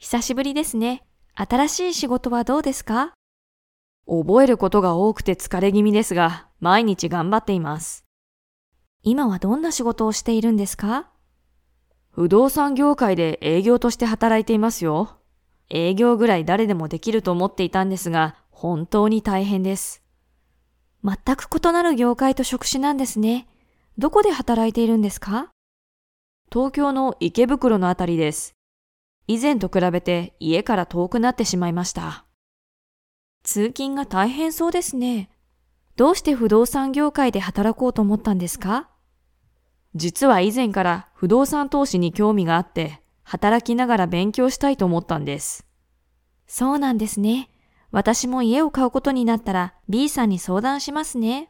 久しぶりですね。新しい仕事はどうですか？覚えることが多くて疲れ気味ですが、毎日頑張っています。今はどんな仕事をしているんですか？不動産業界で営業として働いていますよ。営業ぐらい誰でもできると思っていたんですが、本当に大変です。全く異なる業界と職種なんですね。どこで働いているんですか？東京の池袋のあたりです。以前と比べて家から遠くなってしまいました。通勤が大変そうですね。どうして不動産業界で働こうと思ったんですか？実は以前から不動産投資に興味があって、働きながら勉強したいと思ったんです。そうなんですね。私も家を買うことになったら B さんに相談しますね。